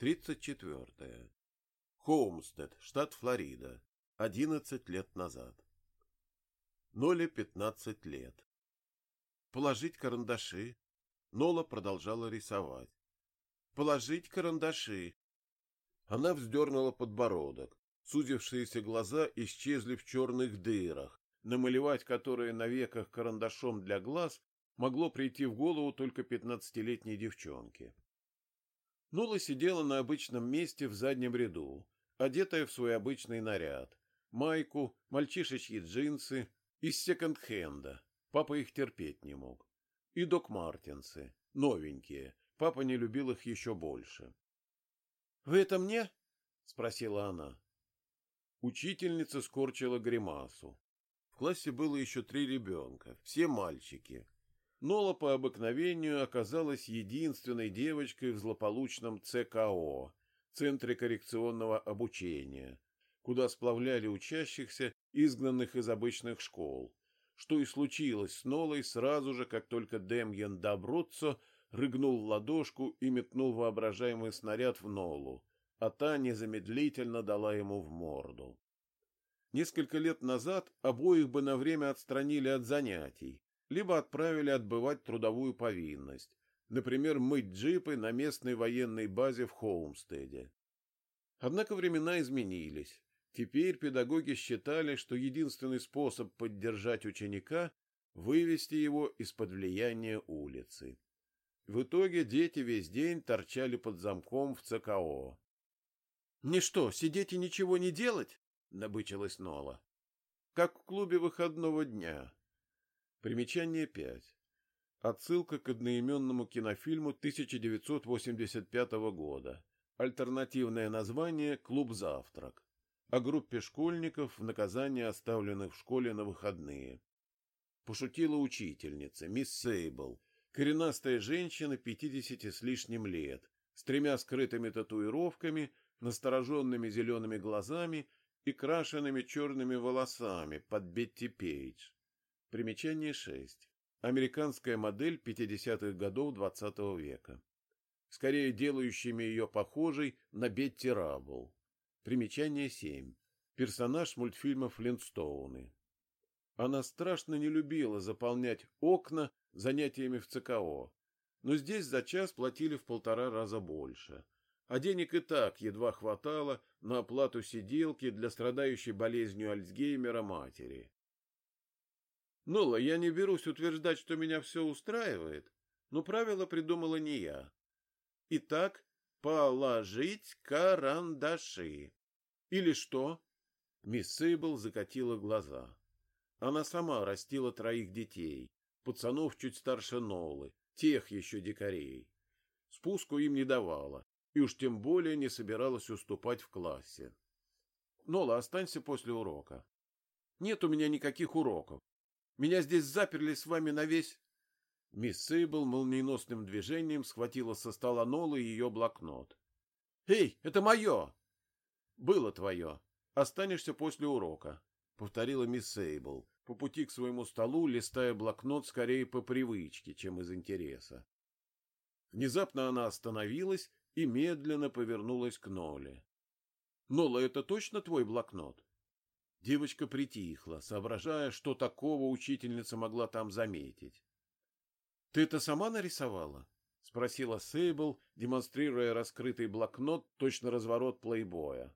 34. Хоумстед, штат Флорида. 11 лет назад. Ноле 15 лет. Положить карандаши. Нола продолжала рисовать. Положить карандаши. Она вздернула подбородок. Сузившиеся глаза исчезли в черных дырах, намалевать которые на веках карандашом для глаз могло прийти в голову только пятнадцатилетней девчонке. Нула сидела на обычном месте в заднем ряду, одетая в свой обычный наряд. Майку, мальчишечьи джинсы из секонд-хенда. Папа их терпеть не мог. И док Мартинсы, новенькие. Папа не любил их еще больше. — Вы это мне? — спросила она. Учительница скорчила гримасу. В классе было еще три ребенка, все мальчики. Нола по обыкновению оказалась единственной девочкой в злополучном ЦКО, Центре коррекционного обучения, куда сплавляли учащихся, изгнанных из обычных школ, что и случилось с Нолой сразу же, как только Демьян Добруццо рыгнул в ладошку и метнул воображаемый снаряд в Нолу, а та незамедлительно дала ему в морду. Несколько лет назад обоих бы на время отстранили от занятий, либо отправили отбывать трудовую повинность, например, мыть джипы на местной военной базе в Хоумстеде. Однако времена изменились. Теперь педагоги считали, что единственный способ поддержать ученика – вывести его из-под влияния улицы. В итоге дети весь день торчали под замком в ЦКО. — Не что, сидеть и ничего не делать? — набычилась Нола. — Как в клубе выходного дня. Примечание 5. Отсылка к одноименному кинофильму 1985 года. Альтернативное название «Клуб завтрак». О группе школьников в наказание оставленных в школе на выходные. Пошутила учительница, мисс Сейбл, коренастая женщина 50 с лишним лет, с тремя скрытыми татуировками, настороженными зелеными глазами и крашенными черными волосами под Бетти Пейдж. Примечание 6. Американская модель 50-х годов XX -го века. Скорее делающими ее похожей на Бетти Раббл. Примечание 7. Персонаж мультфильма «Флинстоуны». Она страшно не любила заполнять окна занятиями в ЦКО, но здесь за час платили в полтора раза больше, а денег и так едва хватало на оплату сиделки для страдающей болезнью Альцгеймера матери. Нола, я не берусь утверждать, что меня все устраивает, но правило придумала не я. Итак, положить карандаши. Или что? Мисс Сейбл закатила глаза. Она сама растила троих детей, пацанов чуть старше Нолы, тех еще дикарей. Спуску им не давала, и уж тем более не собиралась уступать в классе. Нола, останься после урока. Нет у меня никаких уроков. Меня здесь заперли с вами на весь... Мисс Сейбл молниеносным движением схватила со стола Нолы ее блокнот. «Эй, это мое!» «Было твое. Останешься после урока», — повторила мисс Сейбл, по пути к своему столу, листая блокнот скорее по привычке, чем из интереса. Внезапно она остановилась и медленно повернулась к Ноле. «Нола, это точно твой блокнот?» Девочка притихла, соображая, что такого учительница могла там заметить. — Ты это сама нарисовала? — спросила Сейбл, демонстрируя раскрытый блокнот, точно разворот плейбоя.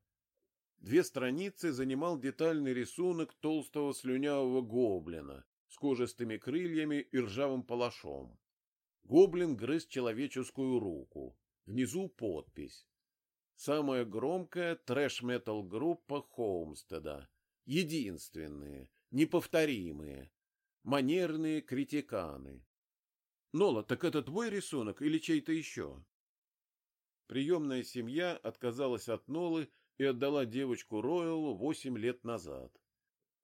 Две страницы занимал детальный рисунок толстого слюнявого гоблина с кожистыми крыльями и ржавым палашом. Гоблин грыз человеческую руку. Внизу подпись. Самая громкая трэш-метал группа Хоумстеда единственные, неповторимые, манерные критиканы. Нола, так это твой рисунок или чей-то еще? Приемная семья отказалась от Нолы и отдала девочку Ройлу восемь лет назад.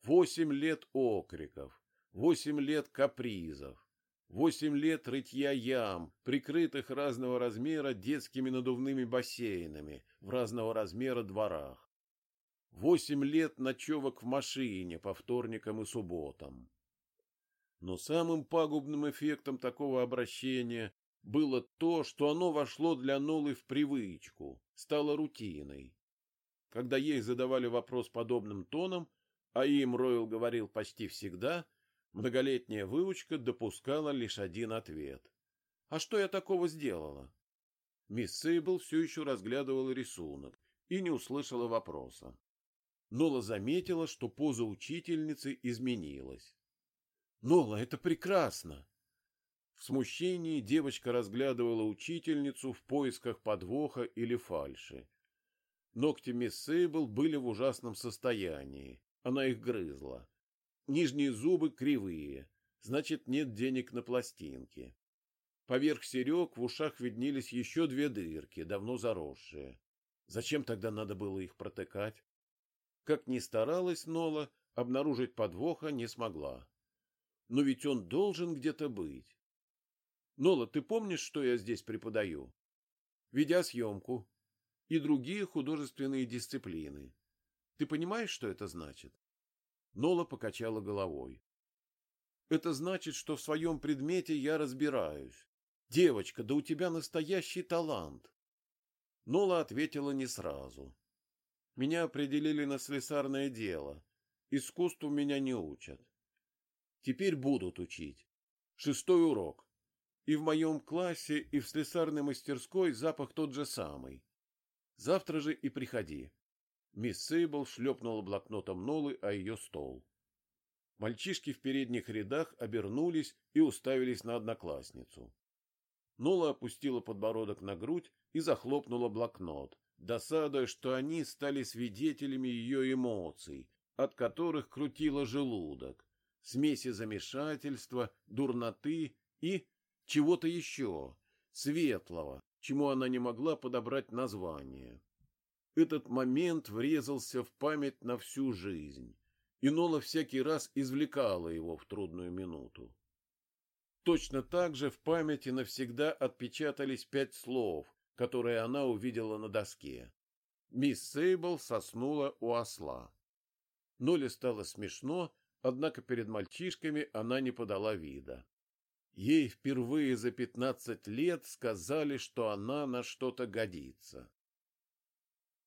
Восемь лет окриков, восемь лет капризов, восемь лет рытья ям, прикрытых разного размера детскими надувными бассейнами в разного размера дворах. Восемь лет ночевок в машине по вторникам и субботам. Но самым пагубным эффектом такого обращения было то, что оно вошло для Нолы в привычку, стало рутиной. Когда ей задавали вопрос подобным тоном, а им Ройл говорил почти всегда, многолетняя выучка допускала лишь один ответ. «А что я такого сделала?» Мисс Сейбл все еще разглядывала рисунок и не услышала вопроса. Нола заметила, что поза учительницы изменилась. «Нола, это прекрасно!» В смущении девочка разглядывала учительницу в поисках подвоха или фальши. Ногти мисс Сейбл были в ужасном состоянии. Она их грызла. Нижние зубы кривые, значит, нет денег на пластинки. Поверх серег в ушах виднелись еще две дырки, давно заросшие. Зачем тогда надо было их протыкать? Как ни старалась Нола, обнаружить подвоха не смогла. Но ведь он должен где-то быть. Нола, ты помнишь, что я здесь преподаю? Видеосъемку и другие художественные дисциплины. Ты понимаешь, что это значит? Нола покачала головой. Это значит, что в своем предмете я разбираюсь. Девочка, да у тебя настоящий талант. Нола ответила не сразу. Меня определили на слесарное дело. Искусству меня не учат. Теперь будут учить. Шестой урок. И в моем классе, и в слесарной мастерской запах тот же самый. Завтра же и приходи. Мисс Сейбл шлепнула блокнотом Нолы о ее стол. Мальчишки в передних рядах обернулись и уставились на одноклассницу. Нола опустила подбородок на грудь и захлопнула блокнот, досадуя, что они стали свидетелями ее эмоций, от которых крутило желудок, смеси замешательства, дурноты и чего-то еще, светлого, чему она не могла подобрать название. Этот момент врезался в память на всю жизнь, и Нола всякий раз извлекала его в трудную минуту. Точно так же в памяти навсегда отпечатались пять слов, которые она увидела на доске. Мисс Сейбл соснула у осла. Ноле стало смешно, однако перед мальчишками она не подала вида. Ей впервые за пятнадцать лет сказали, что она на что-то годится.